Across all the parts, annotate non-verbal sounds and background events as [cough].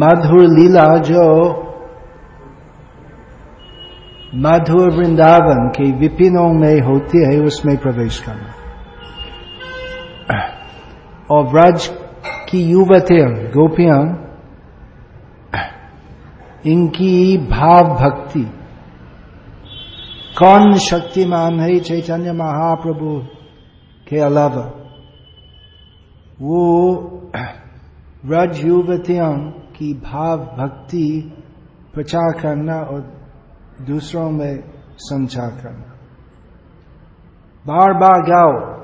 मधुर लीला जो मधुर वृंदावन के विपिनों में होती है उसमें प्रवेश करना और व्रज की युवतियाँ गोपियाँ इनकी भाव भक्ति कौन शक्तिमान है चैतन्य महाप्रभु के अलावा वो व्रज युवतियों की भाव भक्ति प्रचार करना और दूसरों में संचार करना। बार बार गाओ,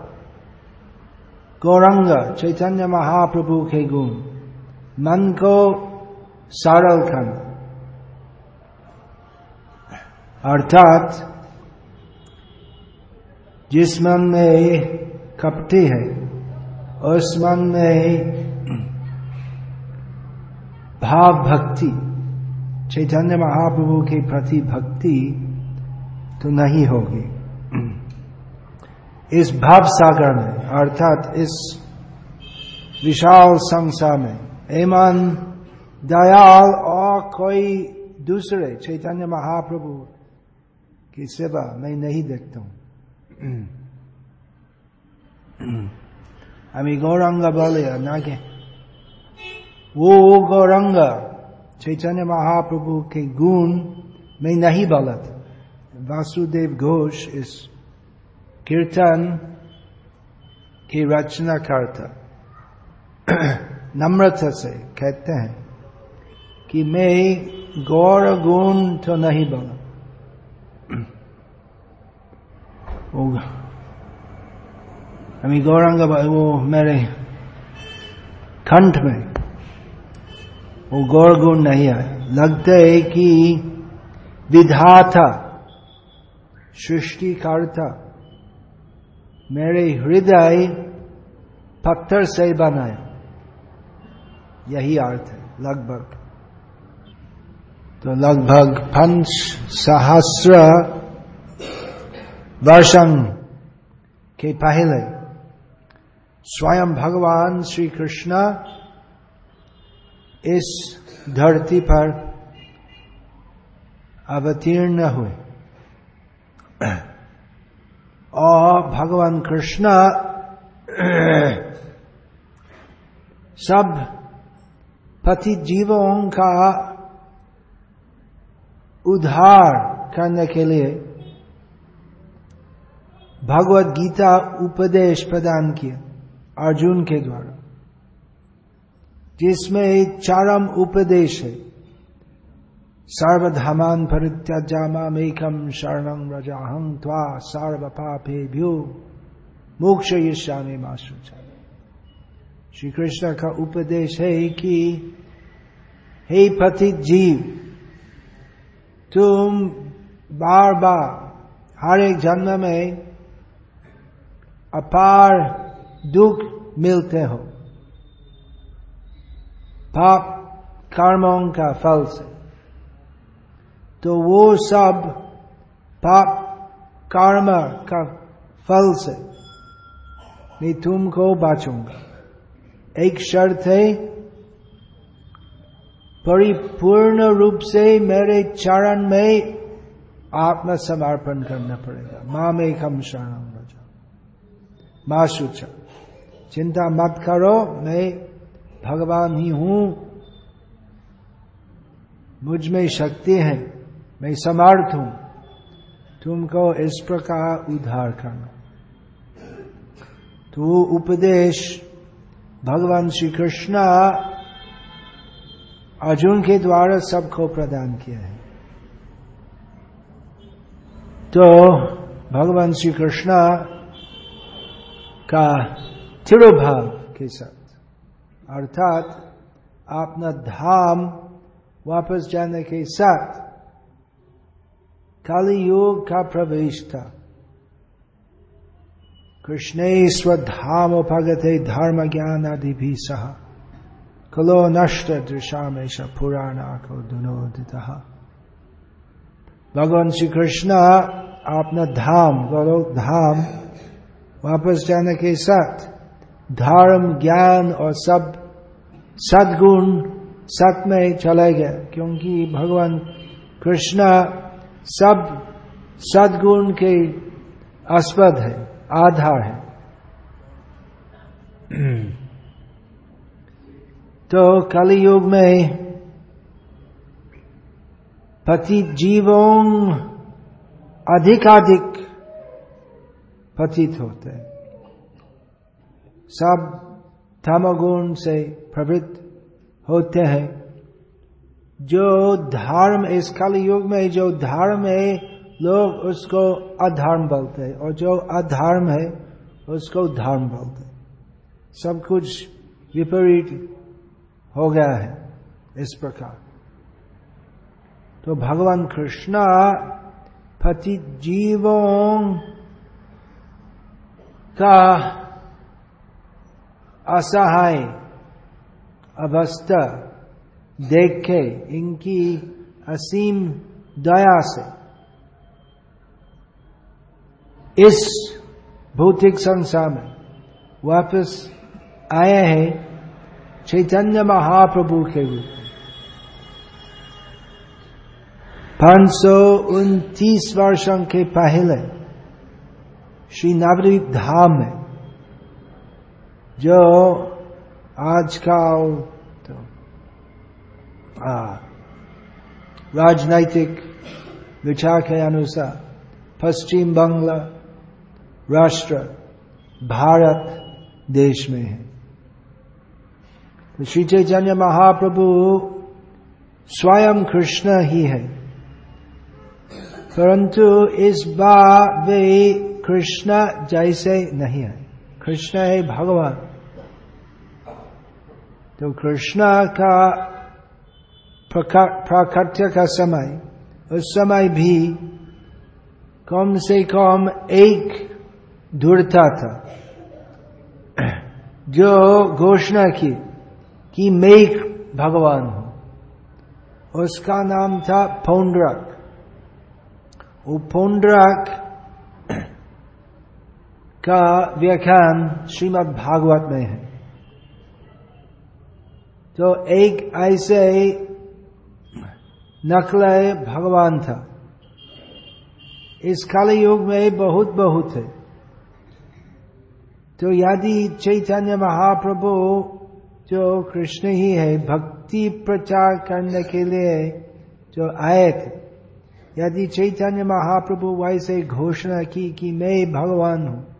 गौरंग, चैतन्य महाप्रभु के गुण, मन को सरल करना। अर्थात, जिस मन में कपटी है, उस मन में भाव भक्ति चैतन्य महाप्रभु के प्रति भक्ति तो नहीं होगी [clears throat] इस भाव सागर में अर्थात इस विशाल संसार में ईमान दयाल और कोई दूसरे चैतन्य महाप्रभु की सेवा मैं नहीं देखता हूं আমি गौरंग বলে নাকি वो गौरंग चैतन्य महाप्रभु के गुण में नहीं बलत वासुदेव घोष इस कीर्तन की रचना करता नम्रता से कहते हैं कि मैं गौर गुण तो नहीं बना अमी गौरंग वो मेरे कंठ में वो गौर गुण नहीं आया लगता है कि विधाता, सृष्टिकर्ता मेरे हृदय पत्थर से बनाया यही अर्थ है, लगभग। तो लगभग पंच सहस्र वर्षं के पहले स्वयं भगवान श्री कृष्ण इस धरती पर अवतीर्ण हुए। और भगवान कृष्ण सब पति जीवों का उद्धार करने के लिए भगवत गीता उपदेश प्रदान किया अर्जुन के द्वारा। जिसमें चरम उपदेश है। सर्वधमान परित्याजामेकम शरणं रजाहं त्वा सर्व पापे भ्यो मोक्ष ईशानी मासु श्री कृष्ण का उपदेश है कि, हे पतित जीव तुम बार बार हर एक जन्म में अपार दुख मिलते हो। पाप कर्मों का फल से तो वो सब पाप कर्म का फल से मैं तुमको बाचूँगा एक शर्त है परिपूर्ण रूप से मेरे चरण में आत्मसमर्पण करना पड़ेगा माँ में कम शरण रजा माँ सूचा चिंता मत करो मैं भगवान ही हूँ। मुझमें शक्ति है। मैं समर्थ हूँ। तुमको इस प्रकार उद्धार करना। तो उपदेश भगवान श्री कृष्ण अर्जुन के द्वारा सबको प्रदान किया है। तो भगवान श्री कृष्ण का तिरुभाव के साथ। अर्थात अपना धाम वापस जाने के साथ काली योग का प्रवेश था। कृष्ण स्वधाम भगते धर्म ज्ञान आदि भी सह। कलो नष्ट दृशा में पुराणा को दुनोदित। भगवान श्री कृष्ण अपना धाम, गौरव धाम वापस जाने के साथ धर्म ज्ञान और सब सदगुण सत में चले गए, क्योंकि भगवान कृष्ण सब सदगुण के आस्पद है, आधार है। [clears throat] तो कलि युग में पतित जीवों अधिकाधिक पतित होते हैं। सब धर्मगुण से प्रवृत्त होते हैं। जो धर्म इस कल युग में, जो धर्म है, लोग उसको अधर्म बोलते हैं। और जो अधर्म है, उसको धर्म बोलते हैं। सब कुछ विपरीत हो गया है इस प्रकार। तो भगवान कृष्णा पति जीवों का असहाय अवस्था देखे, इनकी असीम दया से। इस भौतिक संसार में वापस आए हैं चैतन्य महाप्रभु के रूप में। पाँच सौ उनतीस वर्षों के पहले श्री नवद्वीप धाम में जो आजकल तो राजनैतिक विचार के अनुसार पश्चिम बंगला राष्ट्र भारत देश में है। तो श्री चैतन्य महाप्रभु स्वयं कृष्ण ही है। परंतु इस बार वे कृष्ण जैसे नहीं है। कृष्ण है भगवान। तो कृष्ण का प्राकट्य का समय, उस समय भी कम से कम एक दूरता था। जो घोषणा की, कि मैं भगवान हूँ। उसका नाम था पौंड्रक। वो पौंड्रक का व्याख्यान श्रीमद् भागवत में है। तो एक ऐसे नकल भगवान था। इस काली युग में बहुत बहुत है। तो यदि चैतन्य महाप्रभु जो कृष्ण ही है, भक्ति प्रचार करने के लिए जो आए थे, यदि चैतन्य महाप्रभु वैसे घोषणा की कि मैं भगवान हूँ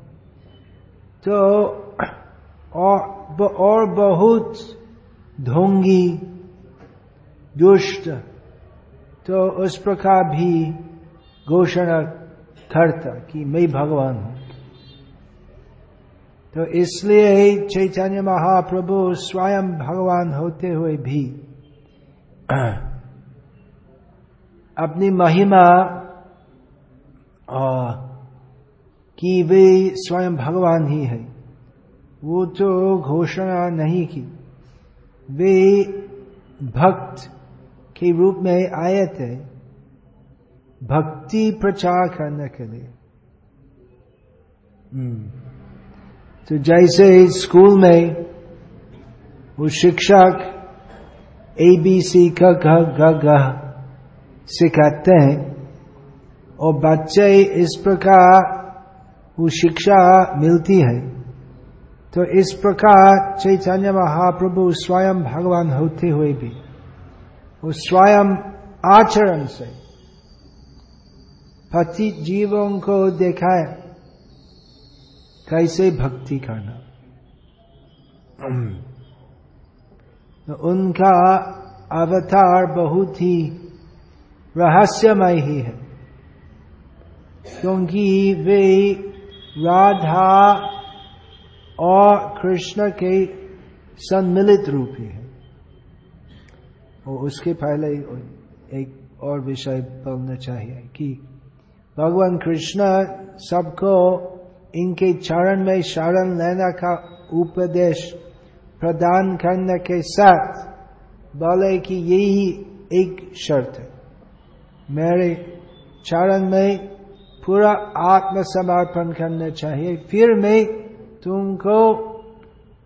तो और, और बहुत ढोंगी दुष्ट तो उस प्रकार भी घोषणा करता कि मैं भगवान हूँ। तो इसलिए चैतन्य महाप्रभु स्वयं भगवान होते हुए भी [clears throat] अपनी महिमा कि वे स्वयं भगवान ही है। वो तो घोषणा नहीं की। वे भक्त के रूप में आए थे। भक्ति प्रचार करने के लिए तो जैसे स्कूल में वो शिक्षक ए बी सी का घ सिखाते हैं और बच्चे इस प्रकार वो शिक्षा मिलती है। तो इस प्रकार चैतन्य महाप्रभु स्वयं भगवान होते हुए भी वो स्वयं आचरण से पति जीवों को दिखाए, कैसे भक्ति करना। तो उनका अवतार बहुत ही रहस्यमय ही है, क्योंकि वे राधा और कृष्ण के सम्मिलित रूप ही। है और उसके पहले एक और विषय बोलना चाहिए कि भगवान कृष्ण सबको इनके चरण में शरण लेने का उपदेश प्रदान करने के साथ बोले कि यही एक शर्त है। मेरे चरण में पूरा आत्मसमर्पण करना चाहिए। फिर मैं तुमको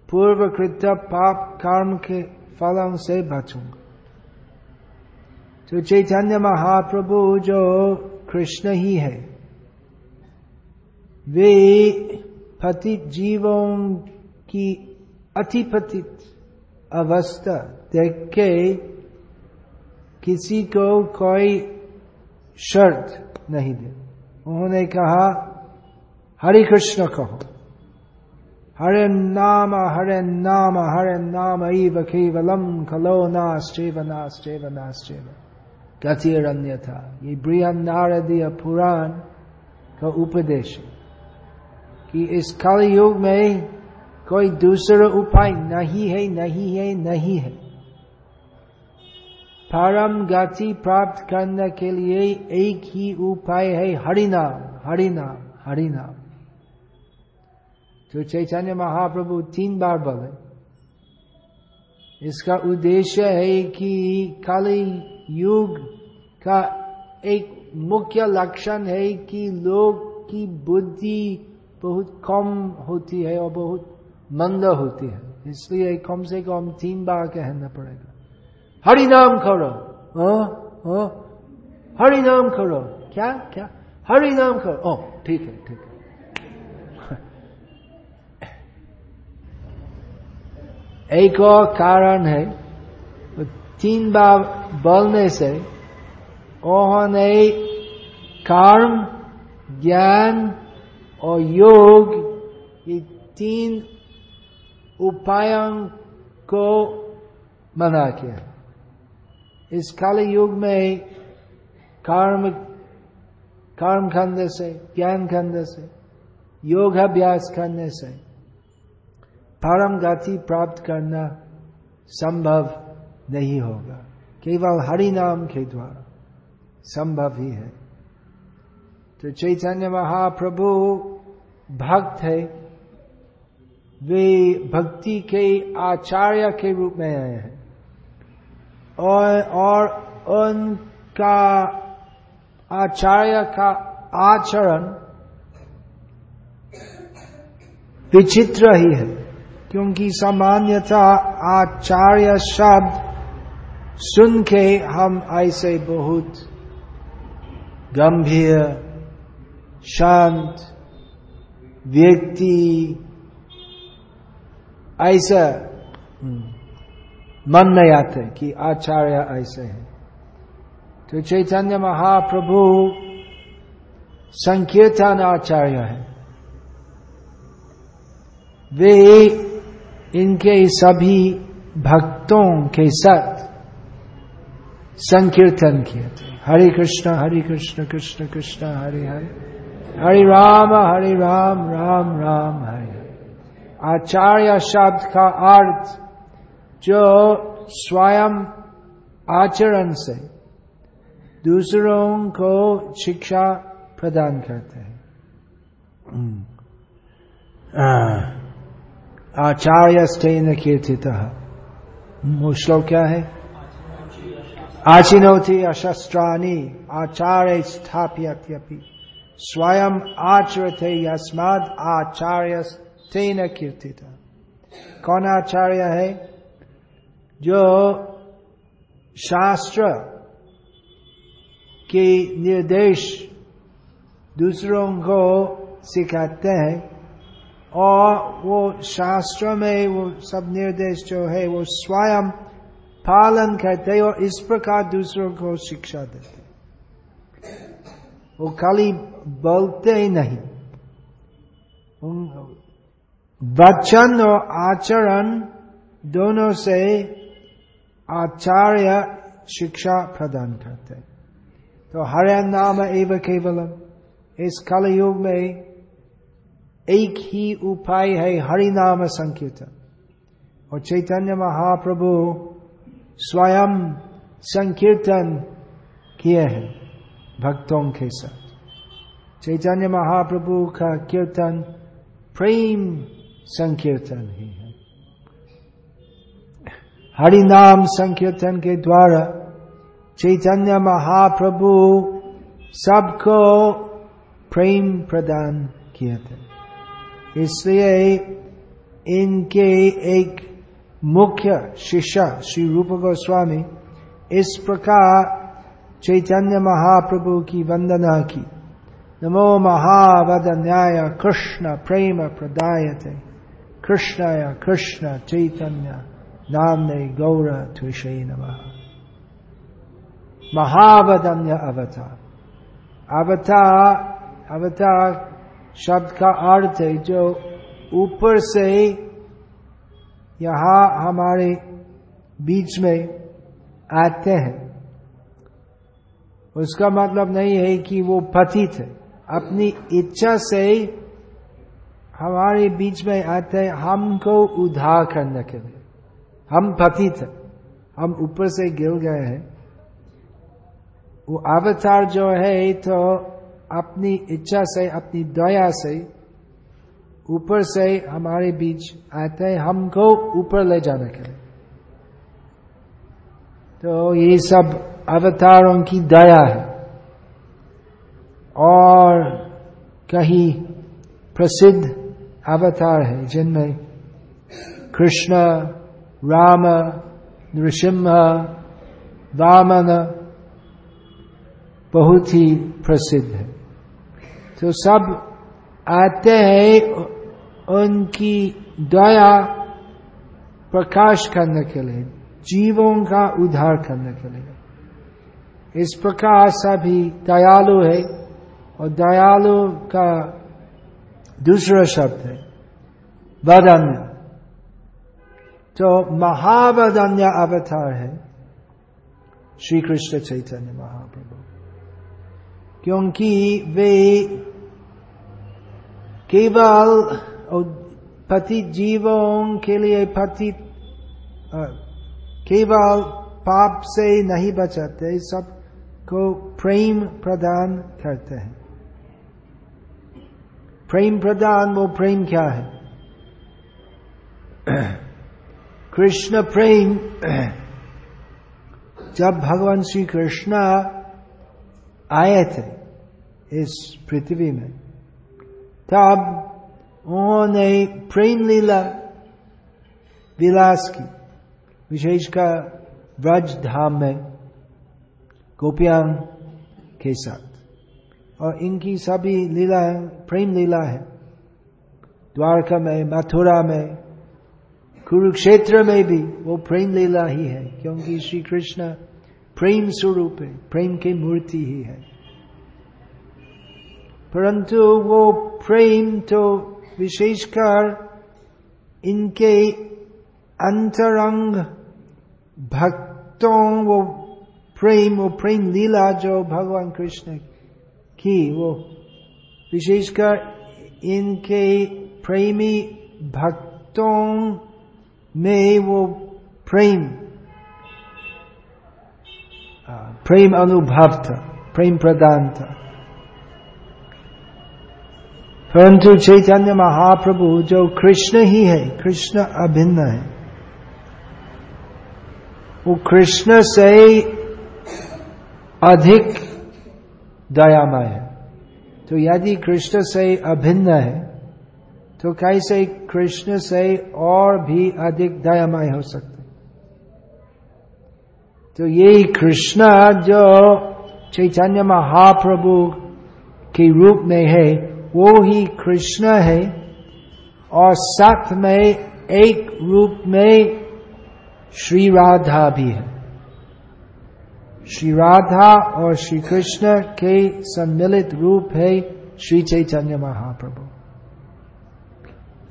पूर्वकृत पाप कर्म के फलों से बचूँगा। तो चैतन्य महाप्रभु जो कृष्ण ही है, वे पतित जीवों की अतिपतित अवस्था देख के किसी को कोई शर्त नहीं दे उन्होंने कहा, हरे कृष्ण कहो। हरे नाम हरे नाम हरे नाम इव केवलम खलो नाश्चेव नाश्चेव नाश्चेव गतिरन्य था ये बृहन नारदीय पुराण का उपदेश कि इस कल युग में कोई दूसरा उपाय नहीं है नहीं है नहीं है। परम गति प्राप्त करने के लिए एक ही उपाय है हरिनाम हरिनाम हरिनाम तो चैतन्य महाप्रभु तीन बार बोले। इसका उद्देश्य है कि काली युग का एक मुख्य लक्षण है कि लोग की बुद्धि बहुत कम होती है और बहुत मंद होती है। इसलिए कम से कम तीन बार कहना पड़ेगा। हरि नाम करो हरि नाम करो। क्या? क्या? हरि नाम करो। ओ, ठीक है ठीक है। [laughs] एक और कारण है तीन बार बोलने से उन्होंने कर्म, ज्ञान और योग, ये तीन उपायों को मना किया। इस काले युग में कर्म कर्म करने से, ज्ञान करने से योग अभ्यास करने से परम गति प्राप्त करना संभव नहीं होगा। केवल हरि नाम के द्वारा संभव ही है। तो चैतन्य महाप्रभु भक्त है। वे भक्ति के आचार्य के रूप में आए हैं। और, और उनका आचार्य का आचरण विचित्र ही है क्योंकि सामान्यतः आचार्य शब्द सुन के हम ऐसे बहुत गंभीर शांत व्यक्ति ऐसा मन में आते कि आचार्य ऐसे हैं। तो चैतन्य महाप्रभु संकीर्तन आचार्य है। वे इनके सभी भक्तों के साथ संकीर्तन किए थे। हरे कृष्ण हरे कृष्ण कृष्ण कृष्ण, हरे हरे। हरे राम हरे राम राम राम, हरे हरे। आचार्य शब्द का अर्थ जो स्वयं आचरण से दूसरों को शिक्षा प्रदान करते हैं। आचार्य स्टेन कीर्तित। वो श्लोक क्या है? आचिनोति अशस्त्राणी आचार्य स्थाप्यपि स्वयं आचरते यस्माद आचार्य तेन कीर्तित। कौन आचार्य है? जो शास्त्र के निर्देश दूसरों को सिखाते हैं और वो शास्त्र में वो सब निर्देश जो है वो स्वयं पालन करते हैं और इस प्रकार दूसरों को शिक्षा देते वो खाली बोलते ही नहीं। वचन और आचरण दोनों से आचार्य शिक्षा प्रदान करते तो हरे नाम एवं केवलम। इस कल युग में एक ही उपाय है हरि नाम संकीर्तन। और चैतन्य महाप्रभु स्वयं संकीर्तन किए हैं भक्तों के साथ। चैतन्य महाप्रभु का कीर्तन प्रेम संकीर्तन ही है। हरि नाम संकीर्तन के द्वारा चैतन्य महाप्रभु सबको प्रेम प्रदान किए थे। इसलिए इनके एक मुख्य शिष्य श्री रूप गोस्वामी इस प्रकार चैतन्य महाप्रभु की वंदना की। नमो महावदन्याय कृष्ण प्रेम प्रदायते। कृष्णाय कृष्ण चैतन्य। नामने गौर तुषे नम महावदन्य अवतार अवतार अवतार शब्द का अर्थ है जो ऊपर से यहाँ हमारे बीच में आते हैं उसका मतलब नहीं है कि वो पतित है अपनी इच्छा से हमारे बीच में आते हैं हमको उधार करने के लिए हम पतित हम ऊपर से गिर गए हैं। वो अवतार जो है तो अपनी इच्छा से, अपनी दया से ऊपर से हमारे बीच आते हैं। हमको ऊपर ले जाने के लिए। तो ये सब अवतारों की दया है। और कहीं प्रसिद्ध अवतार है जिनमें कृष्ण राम नृसिम्ह वामन बहुत ही प्रसिद्ध है। तो सब आते हैं उनकी दया प्रकाश करने के लिए, जीवों का उद्धार करने के लिए। इस प्रकार सभी दयालु है और दयालु का दूसरा शब्द है वदन्य तो महावदन्य अवतार है। श्री कृष्ण चैतन्य महाप्रभु। क्योंकि वे केवल पति जीवों के लिए पति केवल पाप से नहीं बचाते, सबको प्रेम प्रदान करते हैं। प्रेम प्रदान, वो प्रेम क्या है? कृष्ण प्रेम। जब भगवान श्री कृष्ण आए थे इस पृथ्वी में, तब उन्होंने प्रेम लीला, विलास की विशेषकर ब्रज धाम में गोपियाँ के साथ। और इनकी सभी लीला प्रेम लीला है। द्वारका में, मथुरा में कुरुक्षेत्र में भी वो प्रेम लीला ही है, क्योंकि श्री कृष्ण प्रेम स्वरूप है, प्रेम की मूर्ति ही है। परंतु वो प्रेम तो विशेषकर इनके अंतरंग भक्तों, वो प्रेम वो प्रेम लीला जो भगवान कृष्ण की, वो विशेषकर इनके प्रेमी भक्तों में वो प्रेम प्रेम अनुभव था प्रेम प्रदान था परंतु चैतन्य महाप्रभु जो कृष्ण ही है कृष्ण अभिन्न है वो कृष्ण से अधिक दयामय है तो यदि कृष्ण से अभिन्न है तो कैसे कृष्ण से और भी अधिक दयामय हो सकते। तो ये कृष्ण जो चैतन्य महाप्रभु के रूप में है, वो ही कृष्ण है और साथ में एक रूप में श्री राधा भी है। श्री राधा और श्री कृष्ण के सम्मिलित रूप है श्री चैतन्य महाप्रभु।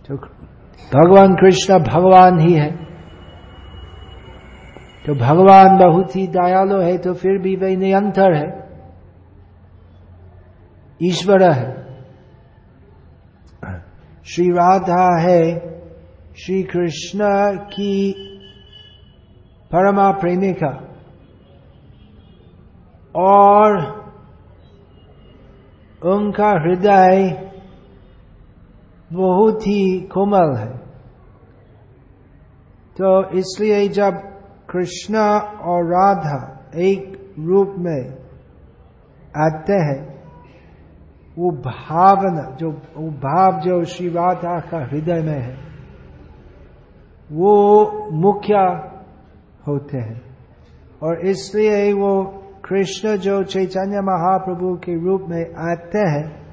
तो भगवान कृष्ण भगवान ही है। तो भगवान बहुत ही दयालु है तो फिर भी वे नियंतर है। ईश्वर है। श्री राधा है। श्री कृष्ण की परमा प्रेमिका। और उनका हृदय बहुत ही कोमल है। तो इसलिए जब कृष्ण और राधा एक रूप में आते हैं, वो भावना, जो, वो भाव जो श्री राधा का हृदय में है, वो मुख्य होते हैं। और इसलिए वो कृष्ण जो चैतन्य महाप्रभु के रूप में आते हैं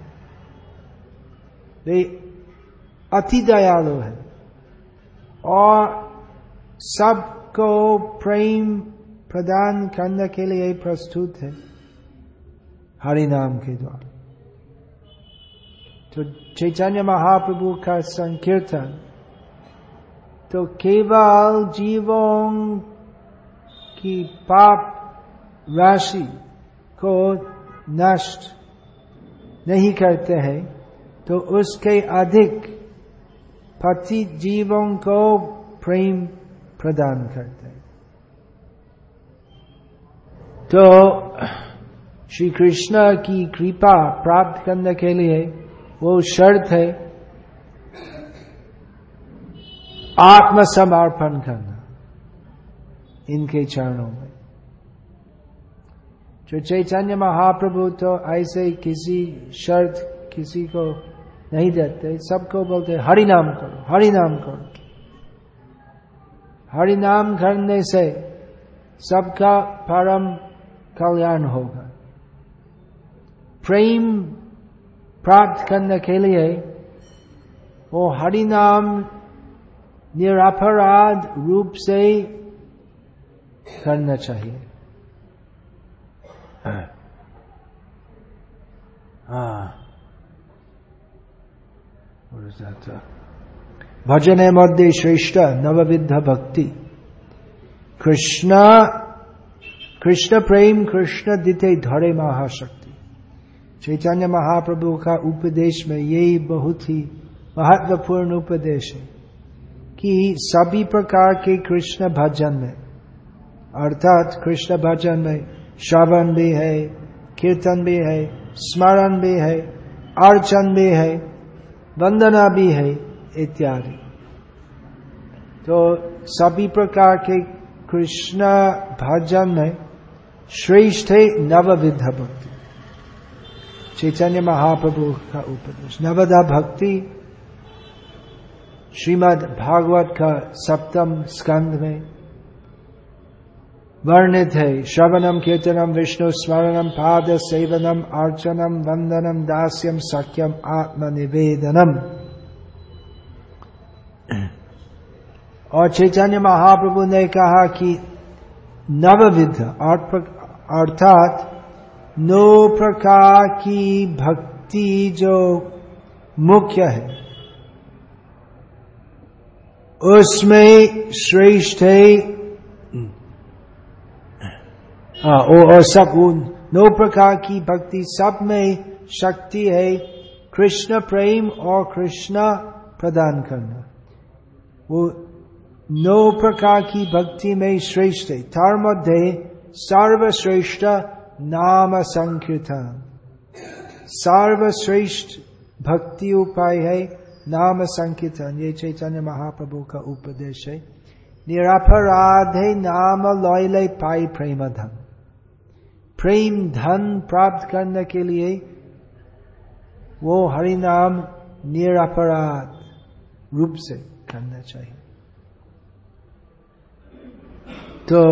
अति दयालु है। और सबको प्रेम प्रदान करने के लिए प्रस्तुत है। हरि नाम के द्वारा। तो चैतन्य महाप्रभु का संकीर्तन। तो केवल जीवों की पाप राशि को नष्ट नहीं करते हैं तो उसके अधिक पति जीवों को प्रेम प्रदान करते तो श्री कृष्ण की कृपा प्राप्त करने के लिए वो शर्त है आत्मसमर्पण करना इनके चरणों में। जो चैतन्य महाप्रभु तो ऐसे किसी शर्त किसी को नहीं देते। सबको बोलते हरि नाम करो हरि नाम करो। हरि नाम करने से सबका परम कल्याण होगा। प्रेम प्राप्त करने के लिए वो हरि नाम निरापराध रूप से करना चाहिए। भजने मध्य श्रेष्ठ नवविध भक्ति कृष्ण कृष्ण प्रेम कृष्ण दिते धरे महाशक्ति चैतन्य महाप्रभु का उपदेश में यही बहुत ही महत्वपूर्ण उपदेश है कि सभी प्रकार के कृष्ण भजन में अर्थात कृष्ण भजन में श्रवण भी है कीर्तन भी है स्मरण भी है अर्चन भी है वंदना भी है, इत्यादि। तो सभी प्रकार के कृष्ण भजन में श्रेष्ठ है नवविध भक्ति। चैतन्य महाप्रभु का उपदेश। नवदा भक्ति श्रीमद भागवत का सप्तम स्कंद में वर्णित है श्रवणम कीर्तनम विष्णु स्मरणम पाद सेवनम अर्चनम वंदनम दास्यम सख्यम आत्मनिवेदनम और चैतन्य महाप्रभु ने कहा कि नवविध अर्थात नौ प्रकार की भक्ति जो मुख्य है, उसमें श्रेष्ठ है हाँ और सब नौ प्रकार की भक्ति, सब में शक्ति है। कृष्ण प्रेम और कृष्ण प्रदान करना। वो नौ प्रकार की भक्ति में श्रेष्ठ है। तार मध्य सर्वश्रेष्ठ नाम संकीर्तन। सर्वश्रेष्ठ भक्ति उपाय है, नाम संकीर्तन। ये चैतन्य महाप्रभु का उपदेश है। निरापराधे नाम लय पाई प्रेम धन। प्रेम, धन प्राप्त करने के लिए वो हरि नाम निरापराध रूप से करना चाहिए। तो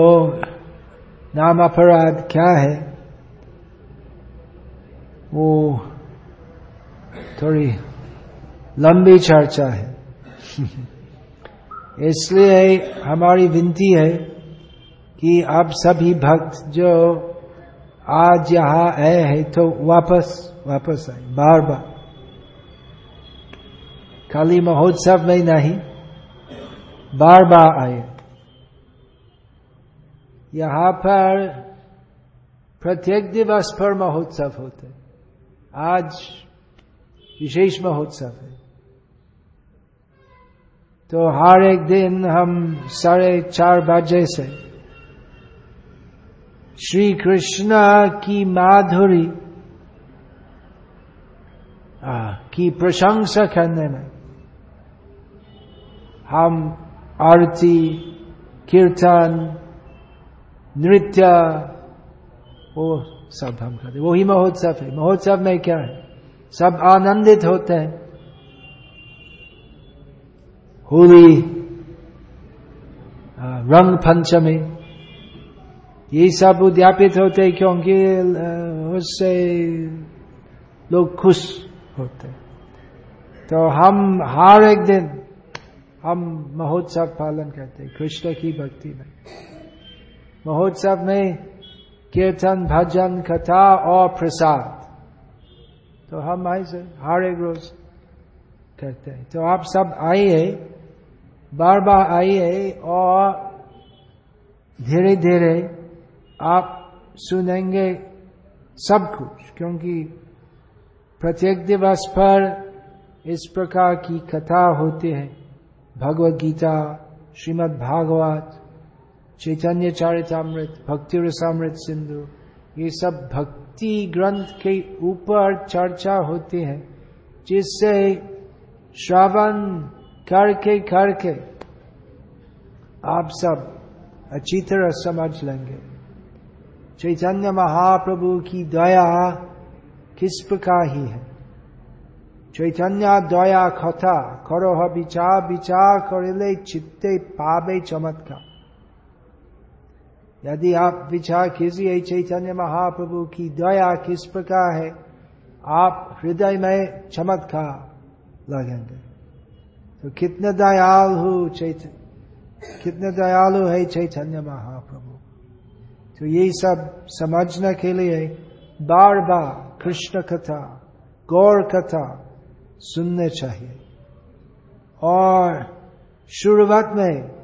नाम अपराध क्या है? वो थोड़ी लंबी चर्चा है। [laughs] इसलिए हमारी विनती है कि आप सभी भक्त जो आज यहाँ आए हैं तो वापस वापस आए। बार बार खाली महोत्सव में नहीं बार बार आए। यहाँ पर प्रत्येक दिवस पर महोत्सव होते आज विशेष महोत्सव है। तो हर एक दिन हम साढ़े चार बजे से श्री कृष्ण की माधुरी। की प्रशंसा करने में। हम आरती, कीर्तन, नृत्य, वो सब हम करते वही महोत्सव है। महोत्सव में क्या है? सब आनंदित होते हैं। होली रंग पंचमी। ये सब उद्यापित होते क्योंकि उससे लोग खुश होते तो हम हर एक दिन, हम महोत्सव पालन करते कृष्ण की भक्ति में। महोत्सव में कीर्तन, भजन, कथा और प्रसाद। तो हम ऐसे हर एक रोज करते हैं। तो आप सब आइए बार बार आइए और धीरे धीरे आप सुनेंगे सब कुछ, क्योंकि प्रत्येक दिवस पर इस प्रकार की कथा होती है। भगवत गीता, श्रीमद् भागवत, चैतन्य चारितामृत, भक्ति रसामृत सिंधु, ये सब भक्ति ग्रंथ के ऊपर चर्चा होती है, जिससे श्रवण करके करके आप सब अच्छी तरह समझ लेंगे। चैतन्य महाप्रभु की दया किस प्रकार ही है? चैतन्य दया कथा करो विचार विचार कर चित्ते पावे चमत्कार। यदि आप विचार कीजिए चैतन्य महाप्रभु की दया किस प्रकार है, आप हृदय में चमत्कार लगेंगे। तो कितने दयालु चैतन्य कितने दयालु है चैतन्य महाप्रभु? तो ये सब समझने के लिए बार बार कृष्ण कथा, गौर कथा सुनने चाहिए। और शुरुआत में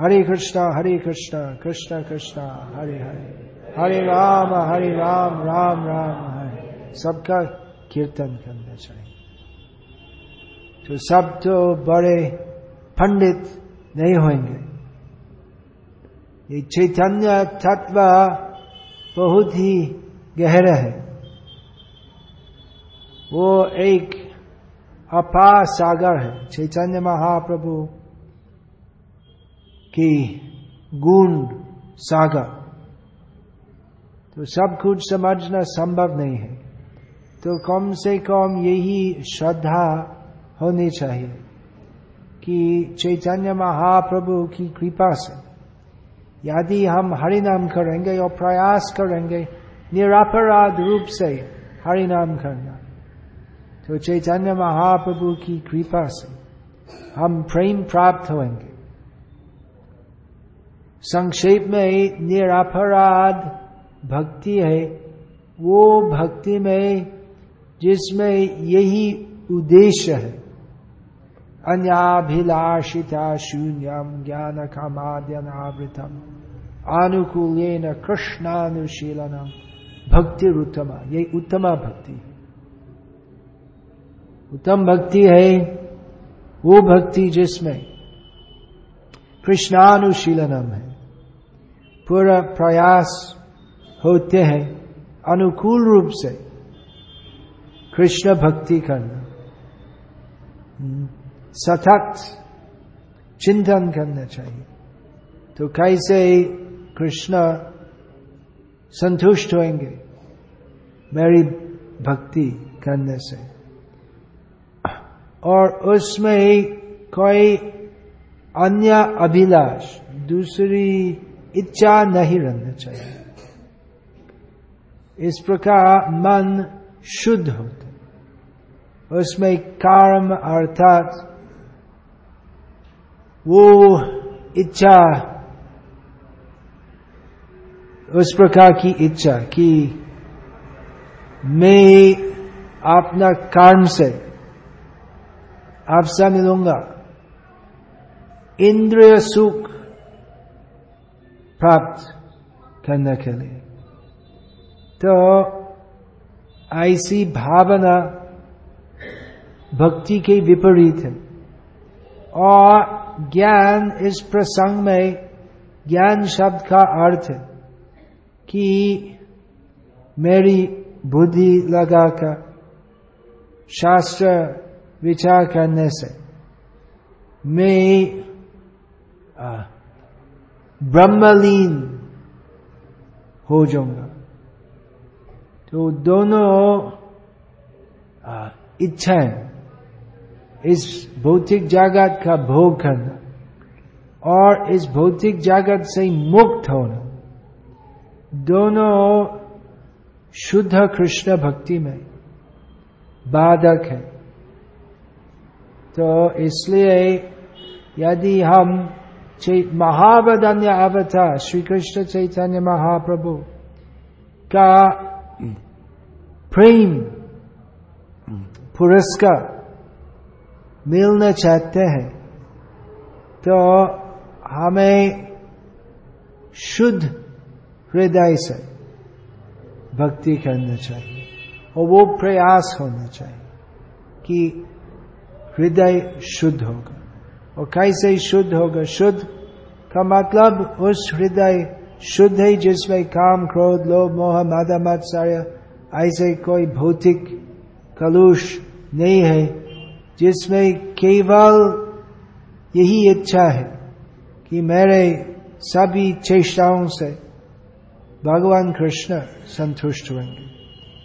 हरे कृष्णा हरे कृष्णा, कृष्ण, कृष्णा, हरे हरे हरे राम हरे राम राम राम, हरे। सबका कीर्तन करना चाहिए। तो सब तो बड़े पंडित नहीं होंगे। ये चैतन्य तत्व बहुत ही गहरा है। वो एक अपा सागर है। चैतन्य महाप्रभु की गुण सागर। तो सब कुछ समझना संभव नहीं है। तो कम से कम यही श्रद्धा होनी चाहिए कि चैतन्य महाप्रभु की कृपा से यदि हम हरिनाम करेंगे और प्रयास करेंगे निरापराध रूप से हरिनाम करना। तो चैतन्य महाप्रभु की कृपा से हम प्रेम प्राप्त होंगे। संक्षेप में निरापराध भक्ति है, वो भक्ति में जिसमें यही उद्देश्य है। अन्याभिलाषिता शून्यम ज्ञान कामाद्यनावृतम आनुकूल कृष्णानुशीलनम भक्ति उत्तम, ये उत्तम भक्ति। उत्तम भक्ति है, वो भक्ति जिसमें कृष्णानुशीलनम है। पूरा प्रयास होते हैं, अनुकूल रूप से कृष्ण भक्ति करना। सतत चिंतन करना चाहिए। तो कैसे कृष्ण संतुष्ट होंगे? मेरी भक्ति करने से। और उसमें कोई अन्य अभिलाष, दूसरी इच्छा नहीं रहना चाहिए। इस प्रकार मन शुद्ध होता उसमें कर्म अर्थात वो इच्छा, उस प्रकार की इच्छा कि मैं अपना कर्म से आपसे मिलूँगा। इंद्रिय सुख प्राप्त करने के लिए। तो ऐसी भावना भक्ति के विपरीत है। और ज्ञान इस प्रसंग में ज्ञान शब्द का अर्थ कि मेरी बुद्धि लगाकर, शास्त्र विचार करने से मैं ब्रह्मलीन हो जाऊँगा। तो दोनों इच्छाएँ इस भौतिक जागत का भोग करना और इस भौतिक जागत से मुक्त होना। दोनों शुद्ध कृष्ण भक्ति में बाधक है। तो इसलिए यदि हम महावदन्य अवतार श्री कृष्ण चैतन्य महाप्रभु का प्रेम, पुरस्कार मिलना चाहते हैं। तो हमें शुद्ध हृदय से भक्ति करना चाहिए और वो प्रयास होना चाहिए कि हृदय शुद्ध होगा। और कैसे शुद्ध होगा? शुद्ध का मतलब उस हृदय शुद्ध है जिसमें काम, क्रोध, लोभ, मोह, मादा, मात्सार्य, ऐसे कोई भौतिक कलुष नहीं है। जिसमें केवल यही इच्छा है कि मेरे सभी चेष्टाओं से भगवान कृष्ण संतुष्ट होंगे।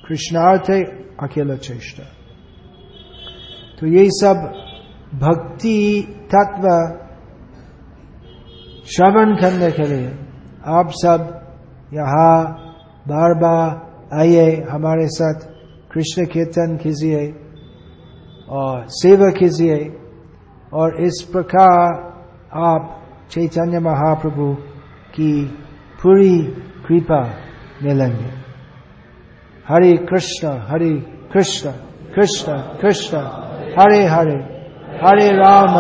कृष्णार्थ है अकेला चेष्टा। तो ये सब भक्ति तत्व श्रवण करने के लिए आप सब यहाँ बार बार आइए, हमारे साथ कृष्ण कीर्तन कीजिए। और सेवा कीजिए। और इस प्रकार आप चैतन्य महाप्रभु की पूरी कृपा मिलेंगे। हरे कृष्ण हरे कृष्ण कृष्ण कृष्ण, हरे हरे हरे राम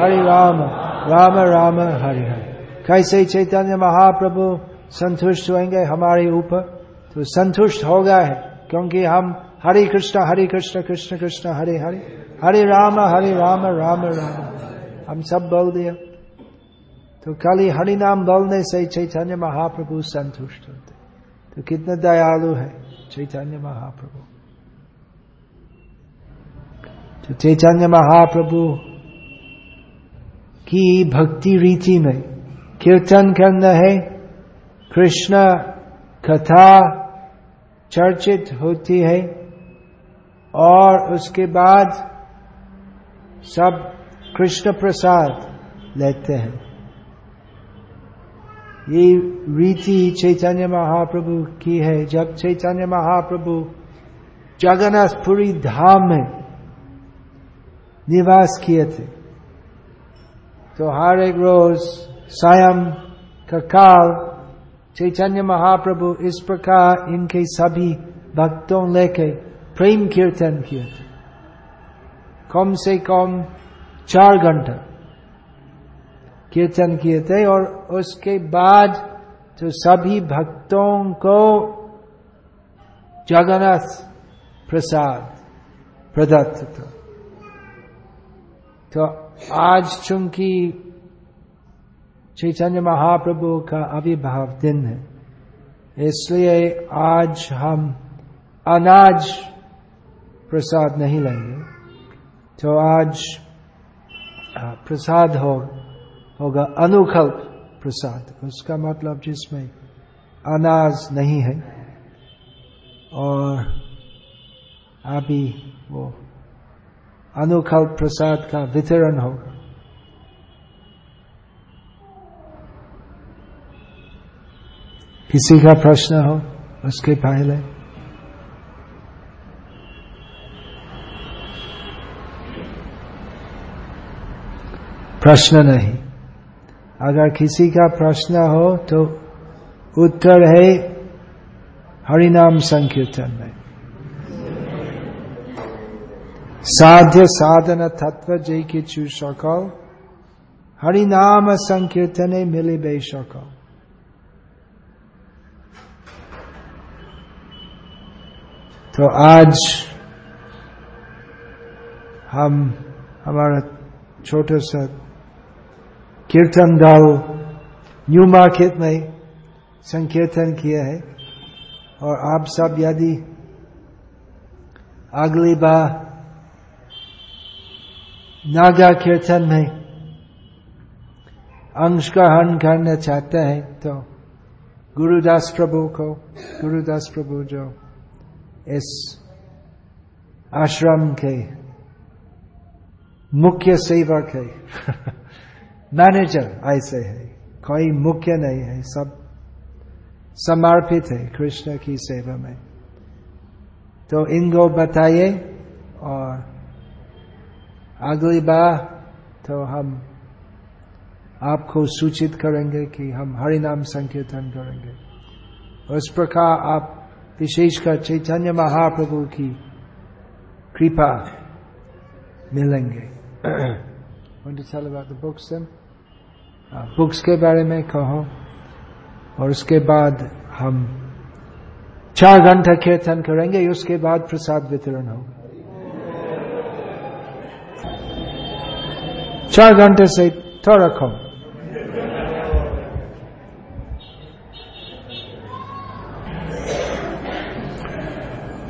हरे राम राम राम, हरे हरे। कैसे चैतन्य महाप्रभु संतुष्ट होंगे हमारे ऊपर तो संतुष्ट हो गए है, क्योंकि हम हरे कृष्ण हरे कृष्ण कृष्ण कृष्ण हरे हरे हरे राम हरे राम राम राम हम सब बोल दिया तो खाली हरि नाम बोलने से चैतन्य महाप्रभु संतुष्ट होते। तो कितना दयालु है चैतन्य महाप्रभु। तो चैतन्य महाप्रभु की भक्ति रीति में कीर्तन करना है। कृष्ण कथा चर्चित होती है। और उसके बाद सब कृष्ण प्रसाद लेते हैं। ये रीति चैतन्य महाप्रभु की है। जब चैतन्य महाप्रभु जगन्नाथपुरी धाम में निवास किए थे तो हर एक रोज स्वयं का काल चैतन्य महाप्रभु इस प्रकार इनके सभी भक्तों लेके प्रेम कीर्तन थे। कम से कम चार घंटा कीर्तन किए थे और उसके बाद तो सभी भक्तों को जगन्नाथ प्रसाद प्रदत्त था। तो आज चूँकि चैतन्य महाप्रभु का अविभाव दिन है, इसलिए आज हम अनाज प्रसाद नहीं लेंगे। तो आज प्रसाद हो, होगा अनुकल्प प्रसाद। उसका मतलब जिसमें अनाज नहीं है और अभी वो अनुकल्प प्रसाद का वितरण होगा। किसी का प्रश्न हो, उसके पहले? प्रश्न नहीं। अगर किसी का प्रश्न हो तो उत्तर है हरिनाम संकीर्तन में। साध्य साधन तत्व जय किचु सकल, हरिनाम संकीर्तने मिले बे सकल। तो आज हम हमारा छोटा सा कीर्तन दल न्यू मार्केट में संकीर्तन किया है। और आप सब यदि अगली बार नागा कीर्तन में अंश का ग्रहण करना चाहते हैं तो गुरुदास प्रभु को, गुरुदास प्रभु जो इस आश्रम के मुख्य सेवक है। [laughs] मैनेजर ऐसे है कोई मुख्य नहीं है सब समर्पित है कृष्ण की सेवा में तो इनको बताइए और अगली बार तो हम आपको सूचित करेंगे कि हम हरिनाम संकीर्तन करेंगे उस प्रकार आप विशेषकर चैतन्य महाप्रभु की कृपा मिलेंगे Want to tell about the books, then? Books के बारे में कहो और उसके बाद हम चार घंटा कीर्तन करेंगे उसके बाद प्रसाद वितरण होगा चार घंटे से थोड़ा कम